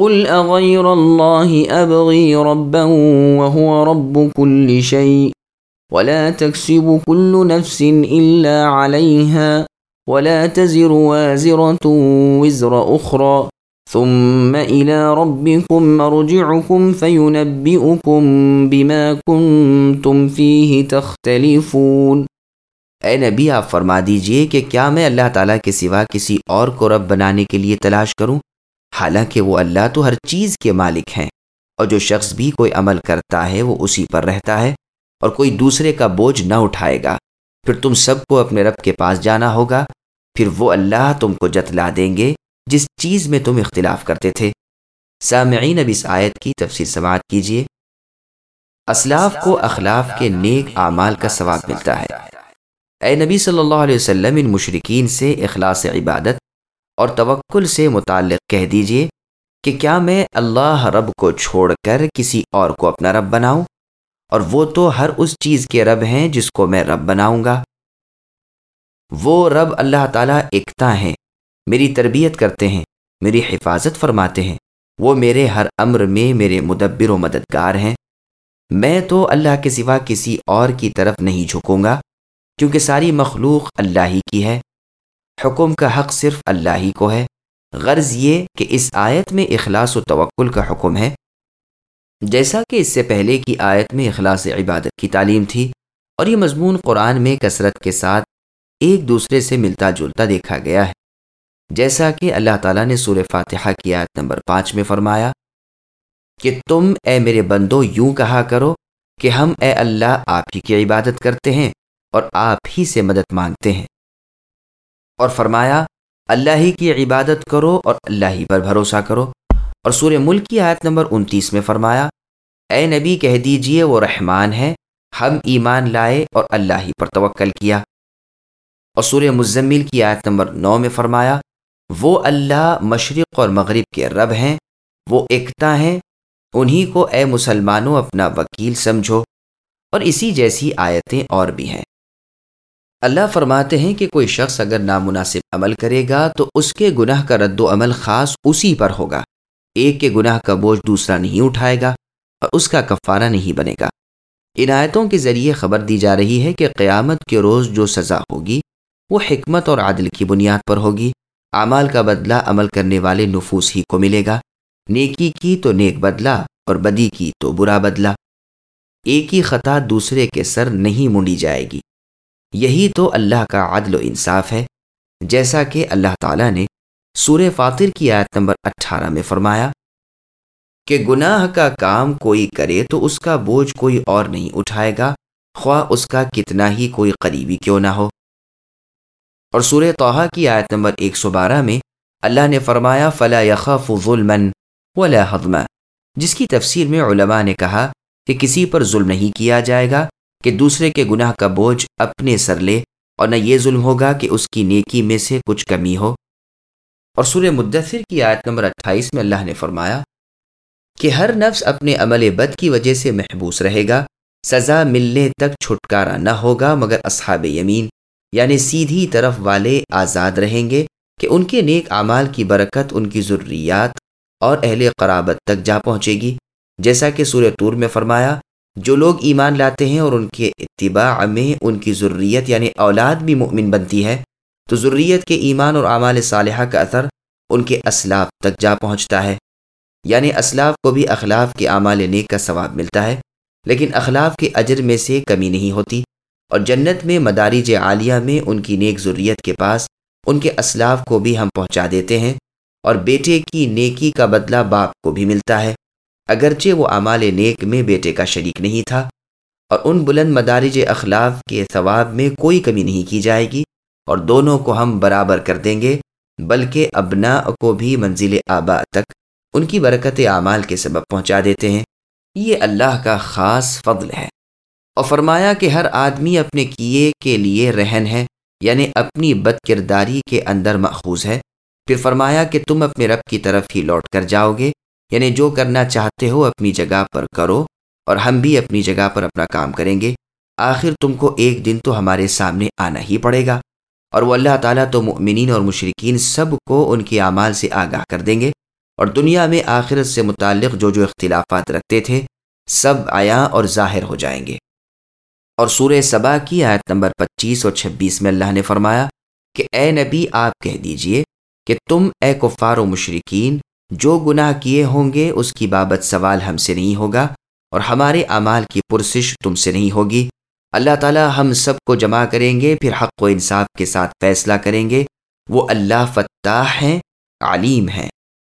قل اغير الله ابغي ربا وهو رب كل شيء ولا تكسب كل نفس الا عليها ولا تزر وازره وزر أخرى ثم إلى ربكم مرجعكم فينبئكم بما كنتم فيه تختلفون اے نبی آپ فرما دیجئے کہ کیا میں اللہ تعالیٰ کے سوا کسی اور کو رب بنانے کے لیے تلاش کروں؟ حالانکہ وہ اللہ تو ہر چیز کے مالک ہیں، اور جو شخص بھی کوئی عمل کرتا ہے وہ اسی پر رہتا ہے، اور کوئی دوسرے کا بوجھ نہ اٹھائے گا۔ پھر تم سب کو اپنے رب کے پاس جانا ہوگا، پھر وہ اللہ تم کو جتلا دیں گے جس چیز میں تم اختلاف کرتے تھے۔ سامعین، اب اس آیت کی تفصیل سماعت کیجیے۔ اسلاف کو اخلاف کے نیک اعمال کا ثواب ملتا ہے۔ اے نبی صلی اللہ علیہ وسلم، ان مشرقین سے اخلاص عبادت اور توکل سے متعلق کہہ دیجیے کہ کیا میں اللہ رب کو چھوڑ کر کسی اور کو اپنا رب بناؤں؟ اور وہ تو ہر اس چیز کے رب ہیں جس کو میں رب بناؤں گا۔ وہ رب اللہ تعالیٰ اکتا ہیں، میری تربیت کرتے ہیں، میری حفاظت فرماتے ہیں۔ وہ میرے ہر امر میں میرے مدبر و مددگار ہیں۔ میں تو اللہ کے سوا کسی اور کی طرف نہیں جھکوں گا، کیونکہ ساری مخلوق اللہ ہی کی ہے۔ حکم کا حق صرف اللہ ہی کو ہے۔ غرض یہ کہ اس آیت میں اخلاص و توکل کا حکم ہے۔ جیسا کہ اس سے پہلے کی آیت میں اخلاص عبادت کی تعلیم تھی اور یہ مضمون قرآن میں کثرت کے ساتھ ایک دوسرے سے ملتا جلتا دیکھا گیا ہے۔ جیسا کہ اللہ تعالیٰ نے سور فاتحہ کی آیت نمبر پانچ میں فرمایا، کہ تم اے میرے بندو یوں کہا کرو کہ ہم اے اللہ آپ ہی کی عبادت کرتے ہیں اور آپ ہی سے مدد مانگتے ہیں۔ اور فرمایا، اللہ ہی کی عبادت کرو اور اللہ ہی پر بھروسہ کرو۔ اور سورہ ملک کی آیت نمبر انتیس میں فرمایا، اے نبی کہہ دیجیے، وہ رحمان ہے، ہم ایمان لائے اور اللہ ہی پر توکل کیا۔ اور سورہ مزمل کی آیت نمبر نو میں فرمایا، وہ اللہ مشرق اور مغرب کے رب ہیں، وہ اکتا ہیں، انہی کو اے مسلمانوں اپنا وکیل سمجھو۔ اور اسی جیسی آیتیں اور بھی ہیں۔ اللہ فرماتے ہیں کہ کوئی شخص اگر نامناسب عمل کرے گا تو اس کے گناہ کا رد و عمل خاص اسی پر ہوگا۔ ایک کے گناہ کا بوجھ دوسرا نہیں اٹھائے گا اور اس کا کفارہ نہیں بنے گا۔ ان آیتوں کے ذریعے خبر دی جا رہی ہے کہ قیامت کے روز جو سزا ہوگی، وہ حکمت اور عادل کی بنیاد پر ہوگی۔ اعمال کا بدلہ عمل کرنے والے نفوس ہی کو ملے گا۔ نیکی کی تو نیک بدلہ اور بدی کی تو برا بدلہ۔ ایک ہی خطا دوسرے کے سر نہیں منڈی جائے گی۔ یہی تو اللہ کا عدل و انصاف ہے، جیسا کہ اللہ تعالیٰ نے سورہ فاطر کی آیت نمبر اٹھارہ میں فرمایا، کہ گناہ کا کام کوئی کرے تو اس کا بوجھ کوئی اور نہیں اٹھائے گا، خواہ اس کا کتنا ہی کوئی قریبی کیوں نہ ہو۔ اور سورہ توحہ کی آیت نمبر ایک سو بارہ میں اللہ نے فرمایا، فلا یخاف ظلمن ولا حضمہ جس کی تفسیر میں علماء نے کہا کہ کسی پر ظلم نہیں کیا جائے گا کہ دوسرے کے گناہ کا بوجھ اپنے سر لے اور نہ یہ ظلم ہوگا کہ اس کی نیکی میں سے کچھ کمی ہو۔ اور سورہ مدثر کی آیت نمبر اٹھائیس میں اللہ نے فرمایا کہ ہر نفس اپنے عمل بد کی وجہ سے محبوس رہے گا، سزا ملنے تک چھٹکارا نہ ہوگا، مگر اصحاب یمین یعنی سیدھی طرف والے آزاد رہیں گے کہ ان کے نیک اعمال کی برکت ان کی ضروریات اور اہل قرابت تک جا پہنچے گی۔ جیسا کہ سورہ طور میں فرمایا جو لوگ ایمان لاتے ہیں اور ان کے اتباع میں ان کی ضروریت یعنی اولاد بھی مؤمن بنتی ہے، تو ضروریت کے ایمان اور اعمال صالحہ کا اثر ان کے اسلاف تک جا پہنچتا ہے۔ یعنی اسلاف کو بھی اخلاف کے اعمال نیک کا ثواب ملتا ہے، لیکن اخلاف کے اجر میں سے کمی نہیں ہوتی۔ اور جنت میں مدارج عالیہ میں ان کی نیک ضروریت کے پاس ان کے اسلاف کو بھی ہم پہنچا دیتے ہیں، اور بیٹے کی نیکی کا بدلہ باپ کو بھی ملتا ہے۔ اگرچہ وہ اعمال نیک میں بیٹے کا شریک نہیں تھا، اور ان بلند مدارج اخلاف کے ثواب میں کوئی کمی نہیں کی جائے گی، اور دونوں کو ہم برابر کر دیں گے، بلکہ ابنا کو بھی منزل آبا تک ان کی برکت اعمال کے سبب پہنچا دیتے ہیں۔ یہ اللہ کا خاص فضل ہے۔ اور فرمایا کہ ہر آدمی اپنے کیے کے لیے رہن ہے یعنی اپنی بد کرداری کے اندر ماخوذ ہے۔ پھر فرمایا کہ تم اپنے رب کی طرف ہی لوٹ کر جاؤ گے۔ یعنی جو کرنا چاہتے ہو اپنی جگہ پر کرو اور ہم بھی اپنی جگہ پر اپنا کام کریں گے۔ آخر تم کو ایک دن تو ہمارے سامنے آنا ہی پڑے گا اور وہ اللہ تعالیٰ تو مؤمنین اور مشرقین سب کو ان کے اعمال سے آگاہ کر دیں گے۔ اور دنیا میں آخرت سے متعلق جو جو اختلافات رکھتے تھے سب آیا اور ظاہر ہو جائیں گے۔ اور سورہ سبا کی آیت نمبر پچیس اور چھبیس میں اللہ نے فرمایا کہ اے نبی آپ کہہ دیجیے کہ تم اے کفار و مشرقین جو گناہ کیے ہوں گے، اس کی بابت سوال ہم سے نہیں ہوگا، اور ہمارے اعمال کی پرسش تم سے نہیں ہوگی۔ اللہ تعالی ہم سب کو جمع کریں گے، پھر حق و انصاف کے ساتھ فیصلہ کریں گے۔ وہ اللہ فتح ہیں، علیم ہیں۔